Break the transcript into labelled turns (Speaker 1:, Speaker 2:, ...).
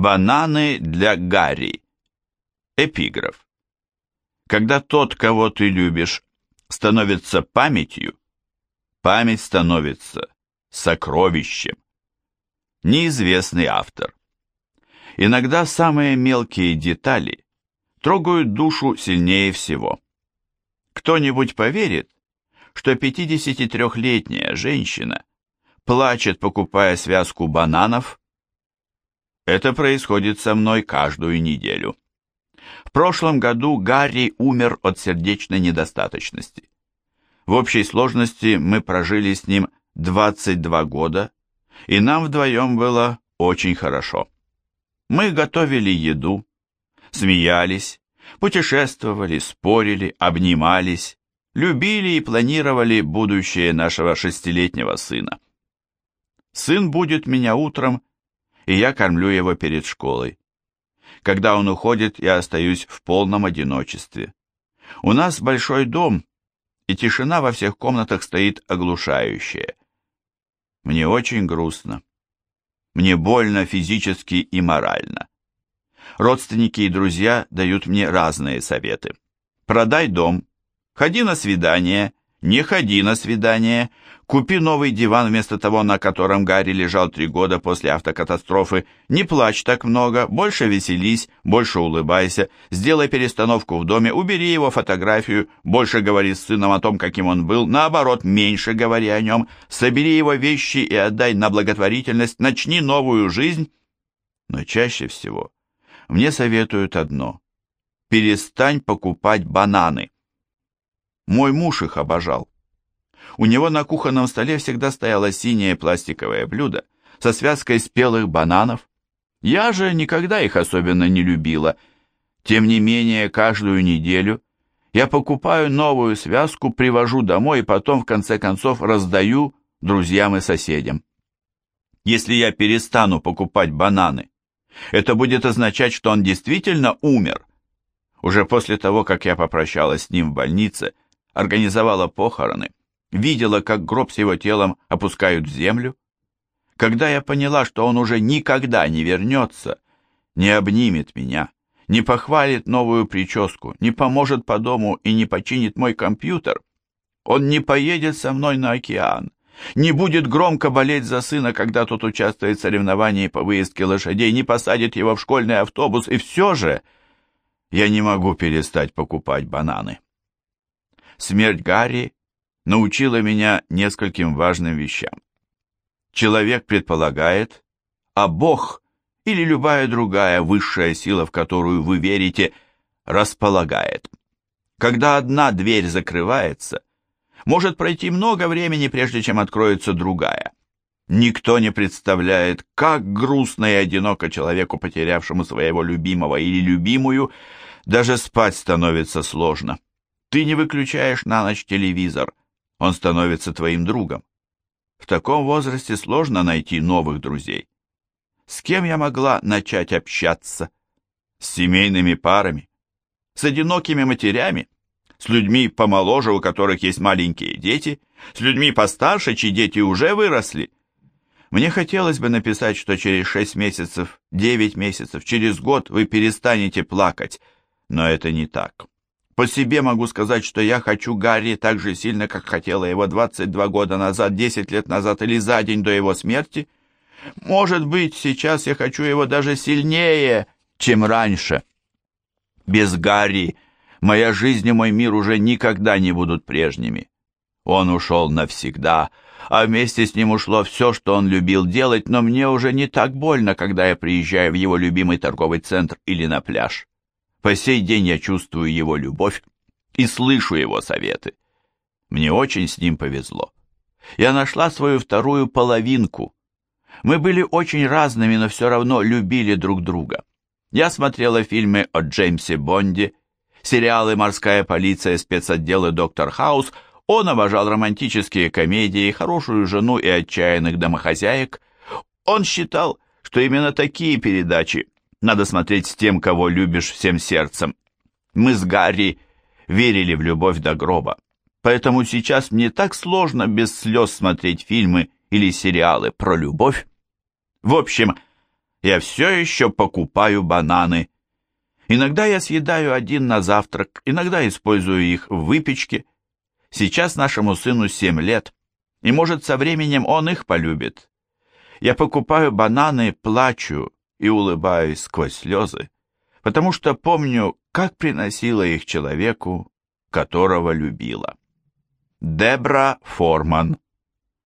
Speaker 1: Бананы для Гарри. Эпиграф. Когда тот, кого ты любишь, становится памятью, память становится сокровищем. Неизвестный автор. Иногда самые мелкие детали трогают душу сильнее всего. Кто-нибудь поверит, что 53-летняя женщина плачет, покупая связку бананов? Это происходит со мной каждую неделю. В прошлом году Гарри умер от сердечной недостаточности. В общей сложности мы прожили с ним 22 года, и нам вдвоем было очень хорошо. Мы готовили еду, смеялись, путешествовали, спорили, обнимались, любили и планировали будущее нашего шестилетнего сына. Сын будет меня утром, и я кормлю его перед школой. Когда он уходит, я остаюсь в полном одиночестве. У нас большой дом, и тишина во всех комнатах стоит оглушающая. Мне очень грустно. Мне больно физически и морально. Родственники и друзья дают мне разные советы. Продай дом, ходи на свидание, не ходи на свидание, купи новый диван вместо того, на котором Гарри лежал три года после автокатастрофы, не плачь так много, больше веселись, больше улыбайся, сделай перестановку в доме, убери его фотографию, больше говори с сыном о том, каким он был, наоборот, меньше говори о нем, собери его вещи и отдай на благотворительность, начни новую жизнь. Но чаще всего мне советуют одно – перестань покупать бананы. Мой муж их обожал. У него на кухонном столе всегда стояло синее пластиковое блюдо со связкой спелых бананов. Я же никогда их особенно не любила. Тем не менее, каждую неделю я покупаю новую связку, привожу домой и потом в конце концов раздаю друзьям и соседям. Если я перестану покупать бананы, это будет означать, что он действительно умер. Уже после того, как я попрощалась с ним в больнице, организовала похороны, видела, как гроб с его телом опускают в землю. Когда я поняла, что он уже никогда не вернется, не обнимет меня, не похвалит новую прическу, не поможет по дому и не починит мой компьютер, он не поедет со мной на океан, не будет громко болеть за сына, когда тот участвует в соревновании по выездке лошадей, не посадит его в школьный автобус, и все же я не могу перестать покупать бананы. Смерть Гарри научила меня нескольким важным вещам. Человек предполагает, а Бог или любая другая высшая сила, в которую вы верите, располагает. Когда одна дверь закрывается, может пройти много времени, прежде чем откроется другая. Никто не представляет, как грустно и одиноко человеку, потерявшему своего любимого или любимую, даже спать становится сложно. Ты не выключаешь на ночь телевизор, он становится твоим другом. В таком возрасте сложно найти новых друзей. С кем я могла начать общаться? С семейными парами? С одинокими матерями? с людьми помоложе, у которых есть маленькие дети, с людьми постарше, чьи дети уже выросли. Мне хотелось бы написать, что через шесть месяцев, девять месяцев, через год вы перестанете плакать, но это не так. По себе могу сказать, что я хочу Гарри так же сильно, как хотела его 22 года назад, 10 лет назад или за день до его смерти. Может быть, сейчас я хочу его даже сильнее, чем раньше. Без Гарри Моя жизнь и мой мир уже никогда не будут прежними. Он ушел навсегда, а вместе с ним ушло все, что он любил делать, но мне уже не так больно, когда я приезжаю в его любимый торговый центр или на пляж. По сей день я чувствую его любовь и слышу его советы. Мне очень с ним повезло. Я нашла свою вторую половинку. Мы были очень разными, но все равно любили друг друга. Я смотрела фильмы о Джеймсе Бонде, сериалы «Морская полиция», спецотделы «Доктор Хаус», он обожал романтические комедии, хорошую жену и отчаянных домохозяек. Он считал, что именно такие передачи надо смотреть с тем, кого любишь всем сердцем. Мы с Гарри верили в любовь до гроба. Поэтому сейчас мне так сложно без слез смотреть фильмы или сериалы про любовь. В общем, Я все еще покупаю бананы. Иногда я съедаю один на завтрак, иногда использую их в выпечке. Сейчас нашему сыну семь лет, и, может, со временем он их полюбит. Я покупаю бананы, плачу и улыбаюсь сквозь слезы, потому что помню, как приносила их человеку, которого любила. Дебра Форман